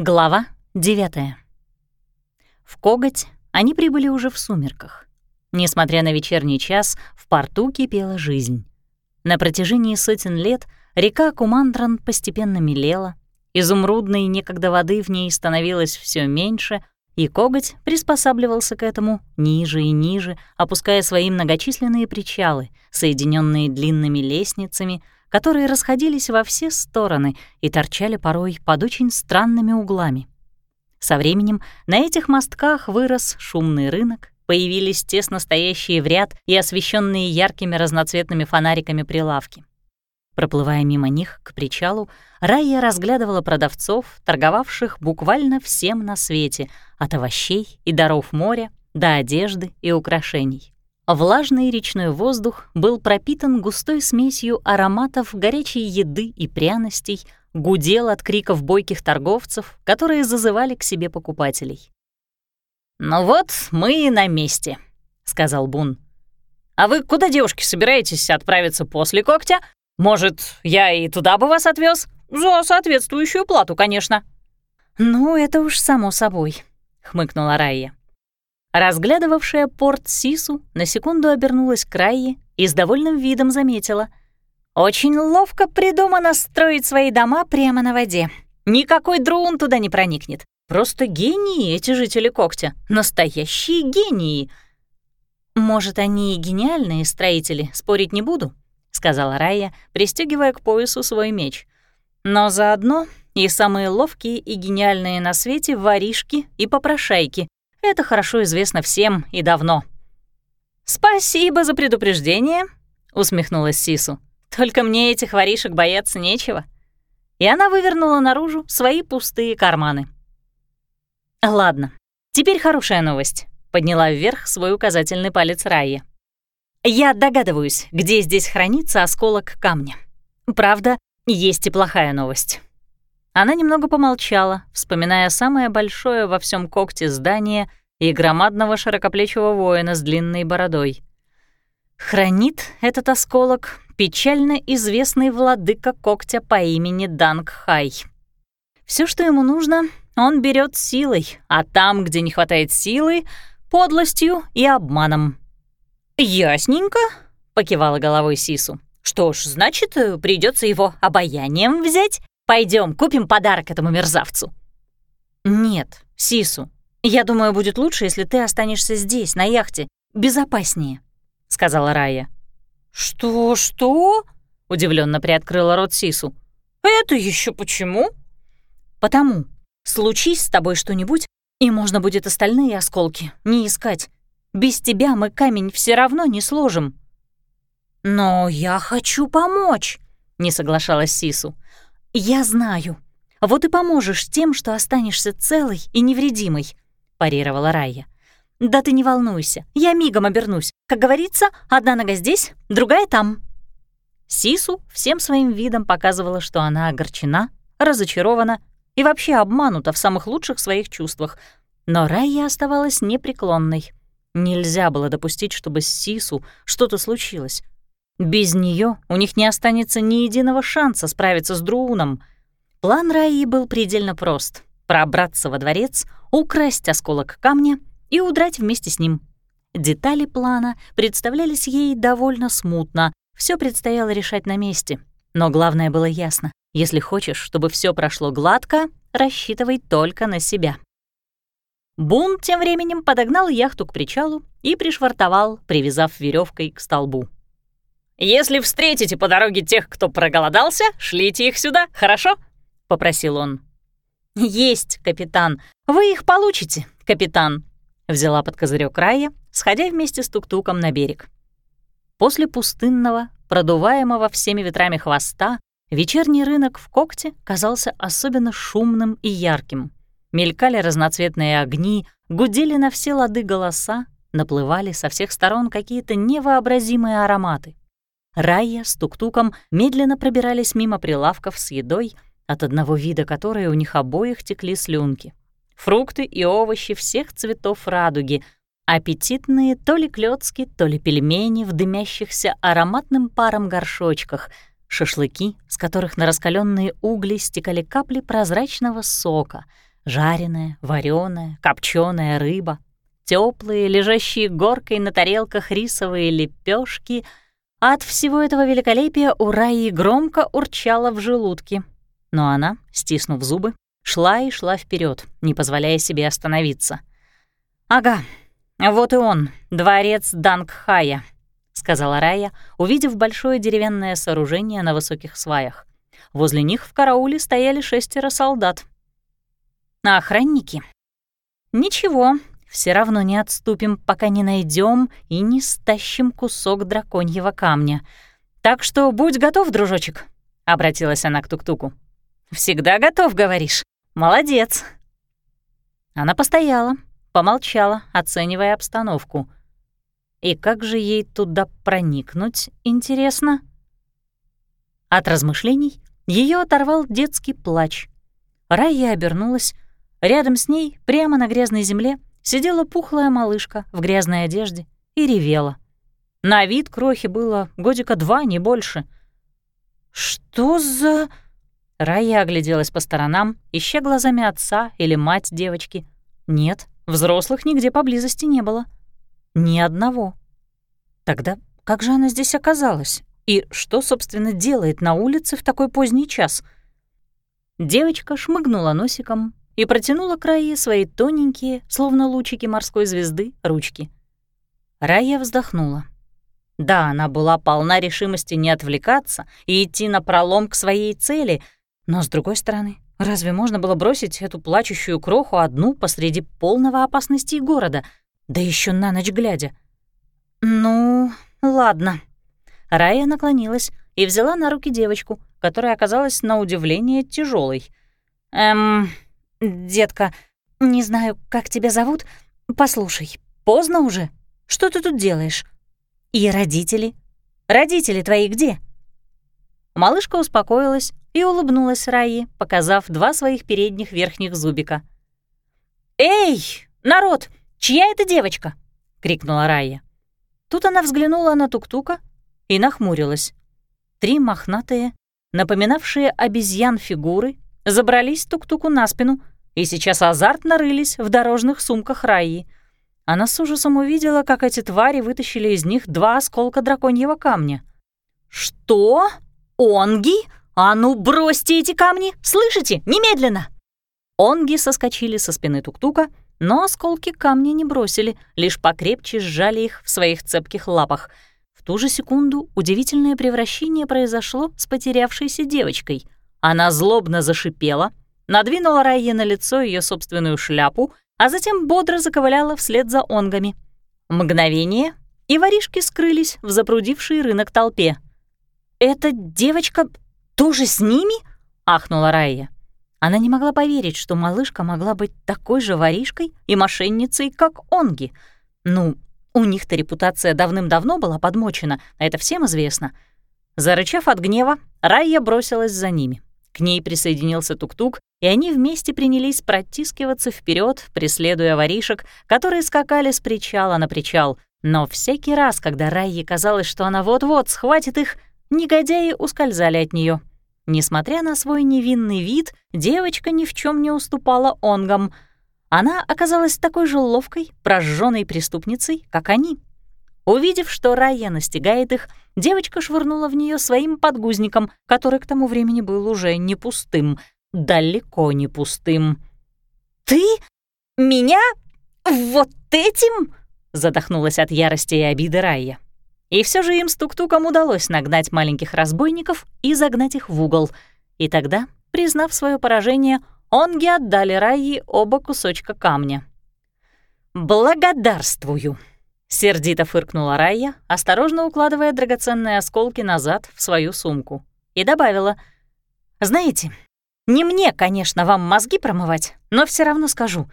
Глава 9. В Коготь они прибыли уже в сумерках. Несмотря на вечерний час, в порту кипела жизнь. На протяжении сотен лет река Кумандран постепенно мелела, изумрудной некогда воды в ней становилось все меньше, и коготь приспосабливался к этому ниже и ниже, опуская свои многочисленные причалы, соединенные длинными лестницами — которые расходились во все стороны и торчали порой под очень странными углами. Со временем на этих мостках вырос шумный рынок, появились тесно стоящие в ряд и освещенные яркими разноцветными фонариками прилавки. Проплывая мимо них к причалу, Райя разглядывала продавцов, торговавших буквально всем на свете, от овощей и даров моря до одежды и украшений. Влажный речной воздух был пропитан густой смесью ароматов горячей еды и пряностей, гудел от криков бойких торговцев, которые зазывали к себе покупателей. «Ну вот, мы и на месте», — сказал Бун. «А вы куда, девушки, собираетесь отправиться после когтя? Может, я и туда бы вас отвез? За соответствующую плату, конечно». «Ну, это уж само собой», — хмыкнула Райя. Разглядывавшая порт Сису на секунду обернулась к Райе и с довольным видом заметила. «Очень ловко придумано строить свои дома прямо на воде. Никакой друун туда не проникнет. Просто гении эти жители когтя. Настоящие гении!» «Может, они и гениальные строители, спорить не буду», — сказала Райя, пристегивая к поясу свой меч. «Но заодно и самые ловкие и гениальные на свете воришки и попрошайки, это хорошо известно всем и давно. «Спасибо за предупреждение», — усмехнулась Сису. «Только мне этих воришек бояться нечего». И она вывернула наружу свои пустые карманы. «Ладно, теперь хорошая новость», — подняла вверх свой указательный палец Райя. «Я догадываюсь, где здесь хранится осколок камня. Правда, есть и плохая новость». Она немного помолчала, вспоминая самое большое во всем когте здание и громадного широкоплечего воина с длинной бородой. Хранит этот осколок печально известный владыка когтя по имени Дангхай. Все, что ему нужно, он берет силой, а там, где не хватает силы, подлостью и обманом. «Ясненько», — покивала головой Сису. «Что ж, значит, придется его обаянием взять Пойдем, купим подарок этому мерзавцу». «Нет, Сису, я думаю, будет лучше, если ты останешься здесь, на яхте. Безопаснее», — сказала Рая. «Что, что?» — удивленно приоткрыла рот Сису. «Это еще почему?» «Потому. Случись с тобой что-нибудь, и можно будет остальные осколки не искать. Без тебя мы камень все равно не сложим». «Но я хочу помочь», — не соглашалась Сису. «Я знаю. Вот и поможешь тем, что останешься целой и невредимой», — парировала Райя. «Да ты не волнуйся, я мигом обернусь. Как говорится, одна нога здесь, другая там». Сису всем своим видом показывала, что она огорчена, разочарована и вообще обманута в самых лучших своих чувствах. Но Райя оставалась непреклонной. Нельзя было допустить, чтобы с Сису что-то случилось. Без нее у них не останется ни единого шанса справиться с Друуном. План Раи был предельно прост — пробраться во дворец, украсть осколок камня и удрать вместе с ним. Детали плана представлялись ей довольно смутно, все предстояло решать на месте. Но главное было ясно — если хочешь, чтобы все прошло гладко, рассчитывай только на себя. Бун тем временем подогнал яхту к причалу и пришвартовал, привязав веревкой к столбу. «Если встретите по дороге тех, кто проголодался, шлите их сюда, хорошо?» — попросил он. «Есть, капитан. Вы их получите, капитан», — взяла под козырек Рая, сходя вместе с тук-туком на берег. После пустынного, продуваемого всеми ветрами хвоста, вечерний рынок в когте казался особенно шумным и ярким. Мелькали разноцветные огни, гудели на все лады голоса, наплывали со всех сторон какие-то невообразимые ароматы. Райя с Тук-Туком медленно пробирались мимо прилавков с едой, от одного вида которой у них обоих текли слюнки. Фрукты и овощи всех цветов радуги, аппетитные то ли клёцки, то ли пельмени в дымящихся ароматным паром горшочках, шашлыки, с которых на раскаленные угли стекали капли прозрачного сока, Жареная, вареная, копченая рыба, теплые, лежащие горкой на тарелках рисовые лепешки. От всего этого великолепия у Раи громко урчала в желудке. Но она, стиснув зубы, шла и шла вперед, не позволяя себе остановиться. «Ага, вот и он, дворец Дангхая», — сказала Рая, увидев большое деревянное сооружение на высоких сваях. Возле них в карауле стояли шестеро солдат. «А охранники?» «Ничего, все равно не отступим, пока не найдем и не стащим кусок драконьего камня. Так что будь готов, дружочек», — обратилась она к Тук-Туку. «Всегда готов, говоришь? Молодец!» Она постояла, помолчала, оценивая обстановку. И как же ей туда проникнуть, интересно? От размышлений ее оторвал детский плач. Райя обернулась. Рядом с ней, прямо на грязной земле, сидела пухлая малышка в грязной одежде и ревела. На вид крохи было годика два, не больше. «Что за...» Рая огляделась по сторонам, ища глазами отца или мать девочки. Нет, взрослых нигде поблизости не было. Ни одного. Тогда как же она здесь оказалась? И что, собственно, делает на улице в такой поздний час? Девочка шмыгнула носиком и протянула к Рае свои тоненькие, словно лучики морской звезды, ручки. Рая вздохнула. Да, она была полна решимости не отвлекаться и идти на пролом к своей цели, но, с другой стороны, разве можно было бросить эту плачущую кроху одну посреди полного опасности города, да еще на ночь глядя? «Ну, ладно», Рая наклонилась и взяла на руки девочку, которая оказалась на удивление тяжелой. «Эм, детка, не знаю, как тебя зовут. Послушай, поздно уже. Что ты тут делаешь? И родители? Родители твои где?» Малышка успокоилась и улыбнулась Раи, показав два своих передних верхних зубика. «Эй, народ, чья это девочка?» — крикнула Рая. Тут она взглянула на Тук-Тука и нахмурилась. Три мохнатые, напоминавшие обезьян фигуры, забрались тук-туку на спину и сейчас азартно рылись в дорожных сумках Раи. Она с ужасом увидела, как эти твари вытащили из них два осколка драконьего камня. «Что? Онги? А ну бросьте эти камни! Слышите? Немедленно!» Онги соскочили со спины тук-тука, но осколки камня не бросили, лишь покрепче сжали их в своих цепких лапах — ту же секунду удивительное превращение произошло с потерявшейся девочкой. Она злобно зашипела, надвинула Райе на лицо ее собственную шляпу, а затем бодро заковыляла вслед за онгами. Мгновение, и воришки скрылись в запрудивший рынок толпе. «Эта девочка тоже с ними?» — ахнула Райя. Она не могла поверить, что малышка могла быть такой же воришкой и мошенницей, как Онги. Ну, у них-то репутация давным-давно была подмочена, это всем известно. Зарычав от гнева, Райя бросилась за ними. К ней присоединился Тук-Тук, и они вместе принялись протискиваться вперед, преследуя воришек, которые скакали с причала на причал. Но всякий раз, когда Райе казалось, что она вот-вот схватит их, негодяи ускользали от нее. Несмотря на свой невинный вид, девочка ни в чем не уступала онгам — она оказалась такой же ловкой, прожженной преступницей, как они. Увидев, что Райя настигает их, девочка швырнула в нее своим подгузником, который к тому времени был уже не пустым, далеко не пустым. «Ты? Меня? Вот этим?» — задохнулась от ярости и обиды Райя. И все же им с Тук-Туком удалось нагнать маленьких разбойников и загнать их в угол. И тогда, признав свое поражение, Онги отдали Раи оба кусочка камня. «Благодарствую!» — сердито фыркнула Райя, осторожно укладывая драгоценные осколки назад в свою сумку, и добавила, «Знаете, не мне, конечно, вам мозги промывать, но все равно скажу,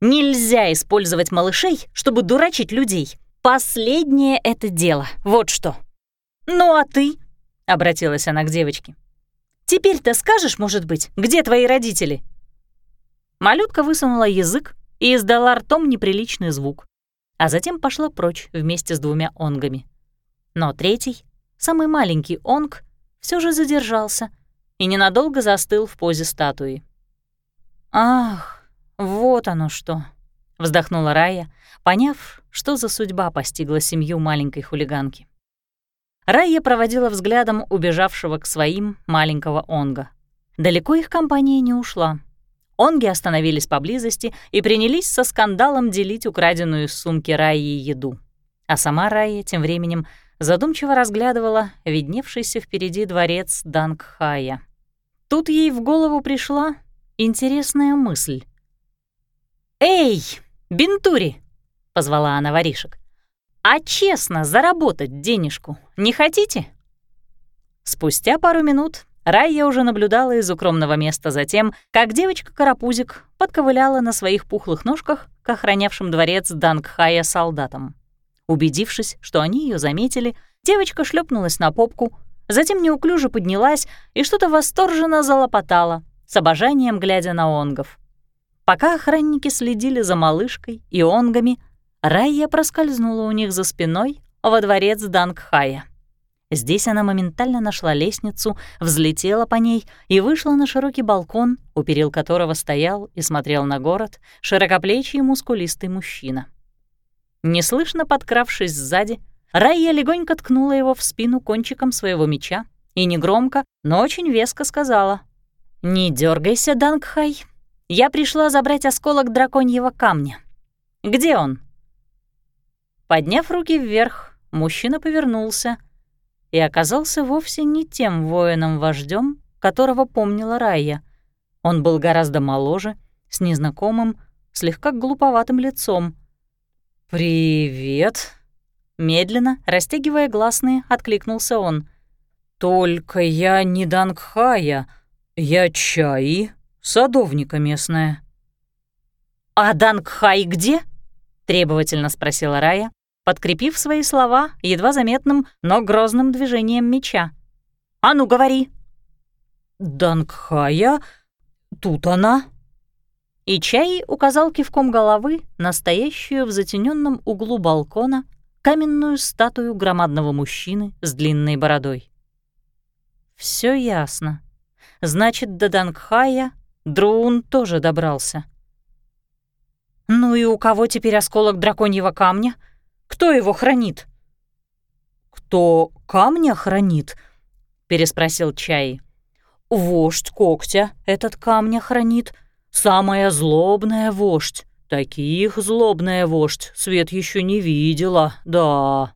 нельзя использовать малышей, чтобы дурачить людей. Последнее это дело, вот что». «Ну а ты?» — обратилась она к девочке. «Теперь-то скажешь, может быть, где твои родители?» Малютка высунула язык и издала ртом неприличный звук, а затем пошла прочь вместе с двумя онгами. Но третий, самый маленький онг, все же задержался и ненадолго застыл в позе статуи. «Ах, Вот оно что. Вздохнула Рая, поняв, что за судьба постигла семью маленькой хулиганки. Рая проводила взглядом убежавшего к своим маленького Онга. Далеко их компания не ушла. Онги остановились поблизости и принялись со скандалом делить украденную из сумки Раи еду. А сама Рая тем временем задумчиво разглядывала видневшийся впереди дворец Дангхая. Тут ей в голову пришла интересная мысль. «Эй, Бентури!» — позвала она воришек. «А честно заработать денежку не хотите?» Спустя пару минут Райя уже наблюдала из укромного места за тем, как девочка-карапузик подковыляла на своих пухлых ножках к охранявшим дворец Дангхая солдатам. Убедившись, что они ее заметили, девочка шлепнулась на попку, затем неуклюже поднялась и что-то восторженно залопотала, с обожанием глядя на онгов. Пока охранники следили за малышкой и онгами, Райя проскользнула у них за спиной во дворец Дангхая. Здесь она моментально нашла лестницу, взлетела по ней и вышла на широкий балкон, у перил которого стоял и смотрел на город широкоплечий мускулистый мужчина. Неслышно подкравшись сзади, Райя легонько ткнула его в спину кончиком своего меча и негромко, но очень веско сказала «Не дергайся, Дангхай, я пришла забрать осколок драконьего камня. Где он?» Подняв руки вверх, мужчина повернулся и оказался вовсе не тем воином вождем которого помнила Райя. Он был гораздо моложе, с незнакомым, слегка глуповатым лицом. «Привет!» Медленно, растягивая гласные, откликнулся он. «Только я не Дангхая, я Чаи, садовника местная». «А Дангхай где?» — требовательно спросила Рая, подкрепив свои слова едва заметным, но грозным движением меча. «А ну, говори!» «Дангхая? Тут она!» И Чай указал кивком головы настоящую в затененном углу балкона каменную статую громадного мужчины с длинной бородой. Все ясно. Значит, до Дангхая Друун тоже добрался. «Ну и у кого теперь осколок драконьего камня?» Кто его хранит?» «Кто камня хранит?» — переспросил Чай. «Вождь когтя этот камня хранит. Самая злобная вождь. Таких злобная вождь свет еще не видела, да».